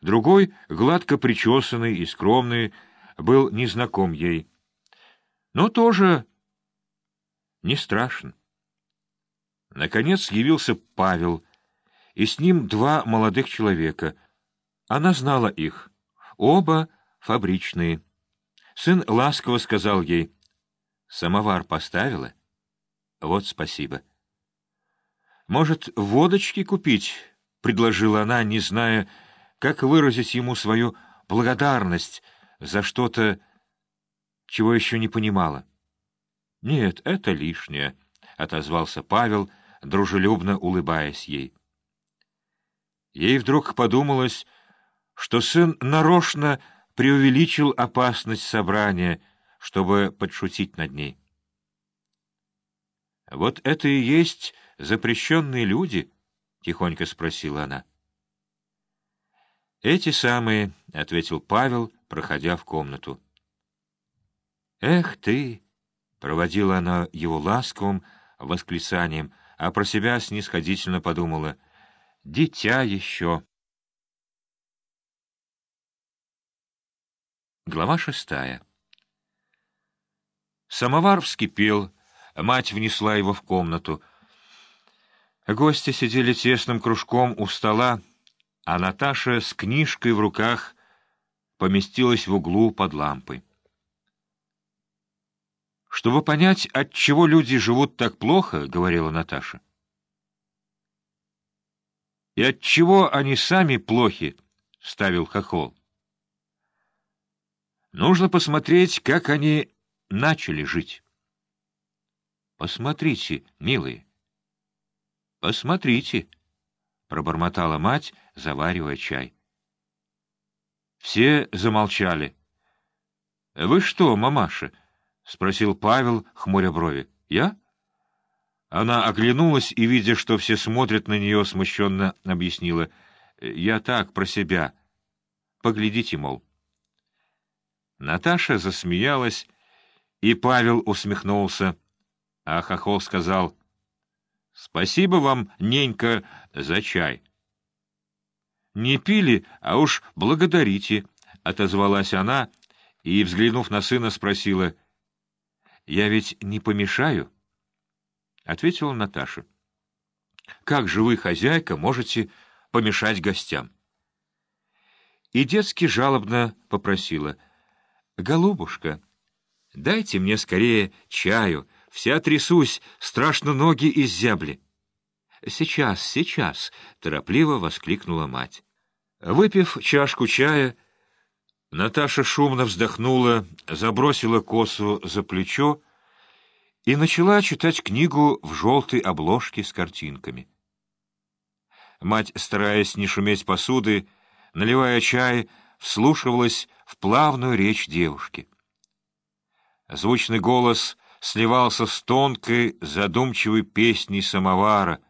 Другой, гладко причесанный и скромный, был незнаком ей. Но тоже не страшен. Наконец явился Павел, и с ним два молодых человека. Она знала их. Оба фабричные. Сын ласково сказал ей, «Самовар поставила? Вот спасибо». «Может, водочки купить?» — предложила она, не зная, как выразить ему свою благодарность за что-то, чего еще не понимала. «Нет, это лишнее», — отозвался Павел, дружелюбно улыбаясь ей. Ей вдруг подумалось, что сын нарочно преувеличил опасность собрания, чтобы подшутить над ней. «Вот это и есть запрещенные люди?» — тихонько спросила она. «Эти самые», — ответил Павел, проходя в комнату. «Эх ты!» — проводила она его ласковым восклицанием, а про себя снисходительно подумала. «Дитя еще!» Глава шестая Самовар вскипел, мать внесла его в комнату. Гости сидели тесным кружком у стола, а Наташа с книжкой в руках поместилась в углу под лампой. «Чтобы понять, от чего люди живут так плохо, — говорила Наташа, — и от чего они сами плохи, — ставил Хохол. Нужно посмотреть, как они начали жить. Посмотрите, милые, посмотрите, — пробормотала мать, заваривая чай. Все замолчали. — Вы что, мамаша? — спросил Павел, хмуря брови. — Я? Она оглянулась и, видя, что все смотрят на нее, смущенно объяснила. — Я так, про себя. Поглядите, мол. Наташа засмеялась, и Павел усмехнулся, а Хохол сказал, — Спасибо вам, ненька, за чай. — Не пили, а уж благодарите, — отозвалась она и, взглянув на сына, спросила, — Я ведь не помешаю? — ответила Наташа. — Как же вы, хозяйка, можете помешать гостям? И детски жалобно попросила — «Голубушка, дайте мне скорее чаю, вся трясусь, страшно ноги иззябли». «Сейчас, сейчас!» — торопливо воскликнула мать. Выпив чашку чая, Наташа шумно вздохнула, забросила косу за плечо и начала читать книгу в желтой обложке с картинками. Мать, стараясь не шуметь посуды, наливая чай, вслушивалась в плавную речь девушки. Звучный голос сливался с тонкой, задумчивой песней самовара.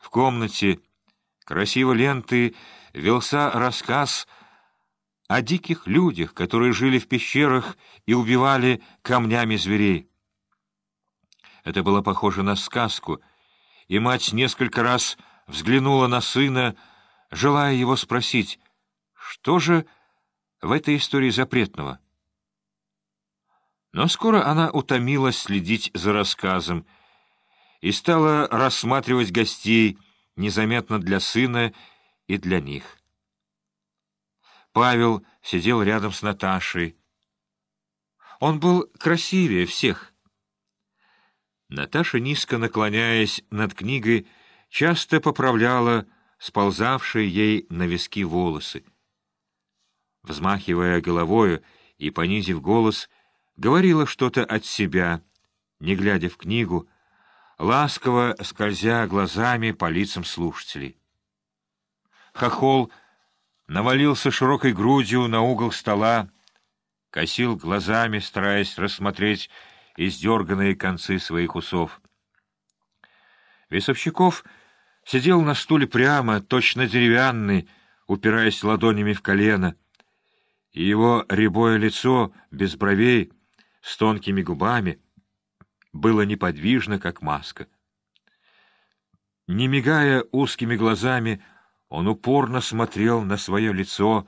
В комнате красиво ленты велся рассказ о диких людях, которые жили в пещерах и убивали камнями зверей. Это было похоже на сказку, и мать несколько раз взглянула на сына, желая его спросить, что же в этой истории запретного? Но скоро она утомилась следить за рассказом и стала рассматривать гостей незаметно для сына и для них. Павел сидел рядом с Наташей. Он был красивее всех. Наташа, низко наклоняясь над книгой, часто поправляла сползавшие ей на виски волосы взмахивая головою и понизив голос, говорила что-то от себя, не глядя в книгу, ласково скользя глазами по лицам слушателей. Хохол навалился широкой грудью на угол стола, косил глазами, стараясь рассмотреть издерганные концы своих усов. Весовщиков сидел на стуле прямо, точно деревянный, упираясь ладонями в колено — и его рябое лицо, без бровей, с тонкими губами, было неподвижно, как маска. Не мигая узкими глазами, Он упорно смотрел на свое лицо,